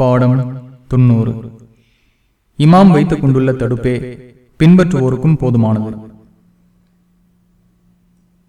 பாடம் தொன்னூறு இமாம் வைத்துக் கொண்டுள்ள தடுப்பே பின்பற்றுவோருக்கும் போதுமானது.